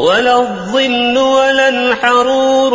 وَلَا الظِّلُّ وَلَا الْحَرُورُ